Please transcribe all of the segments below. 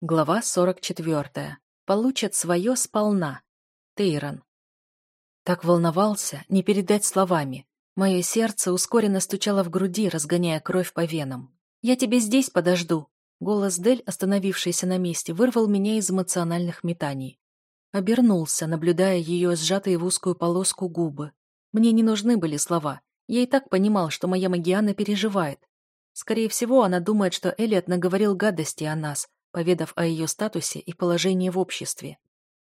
Глава 44. Получат свое сполна. Тейрон. Так волновался, не передать словами. Мое сердце ускоренно стучало в груди, разгоняя кровь по венам. «Я тебе здесь подожду!» Голос Дель, остановившийся на месте, вырвал меня из эмоциональных метаний. Обернулся, наблюдая ее сжатые в узкую полоску губы. Мне не нужны были слова. Я и так понимал, что моя Магиана переживает. Скорее всего, она думает, что Элиот наговорил гадости о нас, поведав о ее статусе и положении в обществе.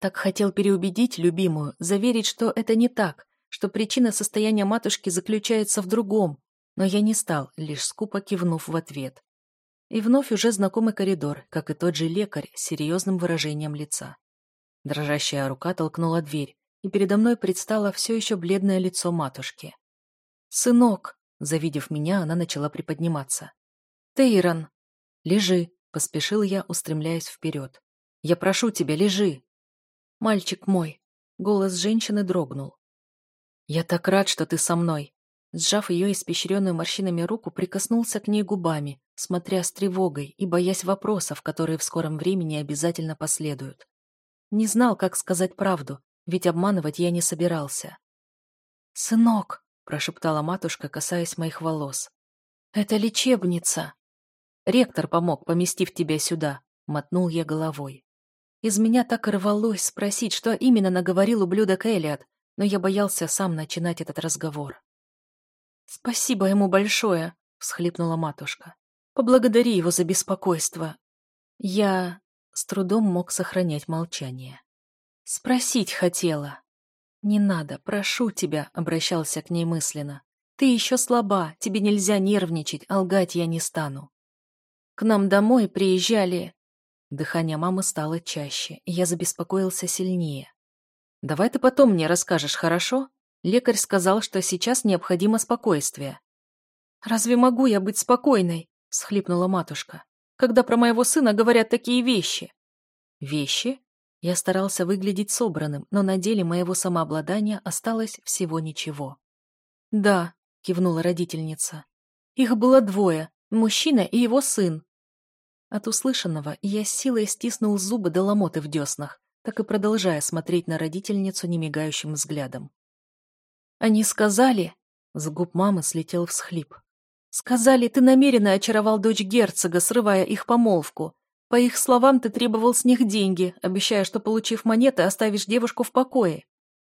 Так хотел переубедить любимую, заверить, что это не так, что причина состояния матушки заключается в другом, но я не стал, лишь скупо кивнув в ответ. И вновь уже знакомый коридор, как и тот же лекарь с серьезным выражением лица. Дрожащая рука толкнула дверь, и передо мной предстало все еще бледное лицо матушки. «Сынок!» Завидев меня, она начала приподниматься. «Тейрон!» «Лежи!» Поспешил я, устремляясь вперед. «Я прошу тебя, лежи!» «Мальчик мой!» Голос женщины дрогнул. «Я так рад, что ты со мной!» Сжав ее испещренную морщинами руку, прикоснулся к ней губами, смотря с тревогой и боясь вопросов, которые в скором времени обязательно последуют. Не знал, как сказать правду, ведь обманывать я не собирался. «Сынок!» — прошептала матушка, касаясь моих волос. «Это лечебница!» Ректор помог, поместив тебя сюда», — мотнул я головой. Из меня так рвалось спросить, что именно наговорил ублюдок Элиот, но я боялся сам начинать этот разговор. «Спасибо ему большое», — всхлипнула матушка. «Поблагодари его за беспокойство». Я с трудом мог сохранять молчание. «Спросить хотела». «Не надо, прошу тебя», — обращался к ней мысленно. «Ты еще слаба, тебе нельзя нервничать, а лгать я не стану. К нам домой приезжали...» Дыхание мамы стало чаще, и я забеспокоился сильнее. «Давай ты потом мне расскажешь, хорошо? Лекарь сказал, что сейчас необходимо спокойствие». «Разве могу я быть спокойной?» — схлипнула матушка. «Когда про моего сына говорят такие вещи». «Вещи?» Я старался выглядеть собранным, но на деле моего самообладания осталось всего ничего. «Да», — кивнула родительница. «Их было двое, мужчина и его сын. От услышанного я силой стиснул зубы до ломоты в деснах, так и продолжая смотреть на родительницу немигающим взглядом. «Они сказали...» — с губ мамы слетел всхлип. «Сказали, ты намеренно очаровал дочь герцога, срывая их помолвку. По их словам, ты требовал с них деньги, обещая, что, получив монеты, оставишь девушку в покое.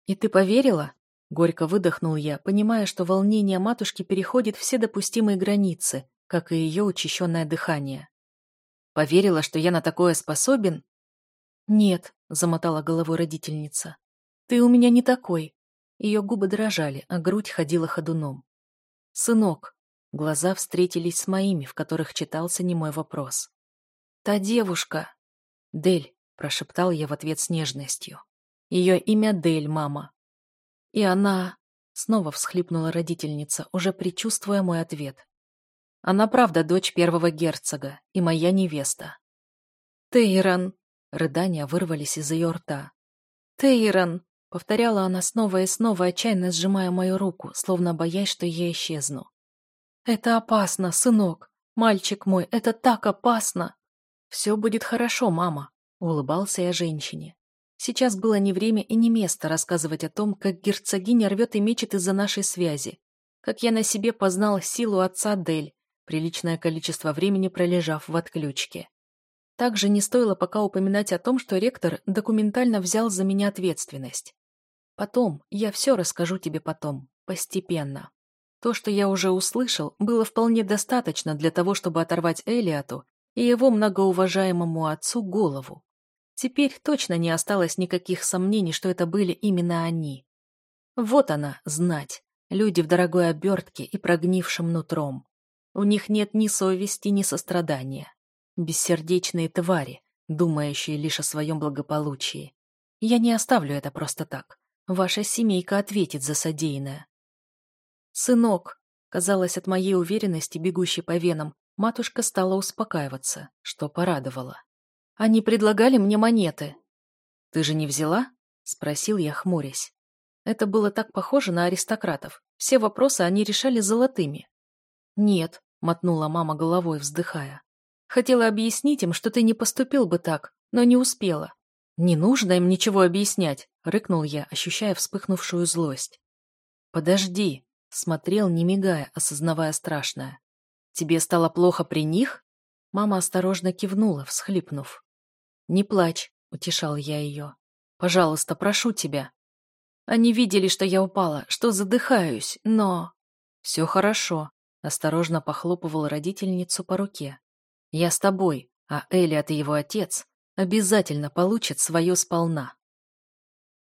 И ты поверила?» Горько выдохнул я, понимая, что волнение матушки переходит все допустимые границы, как и ее учащенное дыхание. Поверила, что я на такое способен? Нет, замотала головой родительница. Ты у меня не такой. Ее губы дрожали, а грудь ходила ходуном. Сынок. Глаза встретились с моими, в которых читался немой вопрос. Та девушка. Дель, прошептал я в ответ с нежностью. Ее имя Дель, мама. И она... Снова всхлипнула родительница, уже предчувствуя мой ответ. Она правда дочь первого герцога и моя невеста. Тейрон! Рыдания вырвались из ее рта. Тейрон! Повторяла она снова и снова, отчаянно сжимая мою руку, словно боясь, что я исчезну. «Это опасно, сынок! Мальчик мой, это так опасно!» «Все будет хорошо, мама», — улыбался я женщине. Сейчас было не время и не место рассказывать о том, как герцогиня рвет и мечет из-за нашей связи, как я на себе познал силу отца Дель, приличное количество времени пролежав в отключке. Также не стоило пока упоминать о том, что ректор документально взял за меня ответственность. Потом, я все расскажу тебе потом, постепенно. То, что я уже услышал, было вполне достаточно для того, чтобы оторвать Элиоту и его многоуважаемому отцу голову. Теперь точно не осталось никаких сомнений, что это были именно они. Вот она, знать, люди в дорогой обертке и прогнившим нутром. У них нет ни совести, ни сострадания. Бессердечные твари, думающие лишь о своем благополучии. Я не оставлю это просто так. Ваша семейка ответит за содеянное. Сынок, казалось, от моей уверенности, бегущей по венам, матушка стала успокаиваться, что порадовало. Они предлагали мне монеты. Ты же не взяла? Спросил я, хмурясь. Это было так похоже на аристократов. Все вопросы они решали золотыми. «Нет», — мотнула мама головой, вздыхая. Хотела объяснить им, что ты не поступил бы так, но не успела. Не нужно им ничего объяснять, рыкнул я, ощущая вспыхнувшую злость. Подожди, смотрел, не мигая, осознавая страшное. Тебе стало плохо при них? Мама осторожно кивнула, всхлипнув. «Не плачь», — утешал я ее. «Пожалуйста, прошу тебя». Они видели, что я упала, что задыхаюсь, но... «Все хорошо», — осторожно похлопывал родительницу по руке. «Я с тобой, а Элиот и его отец обязательно получат свое сполна».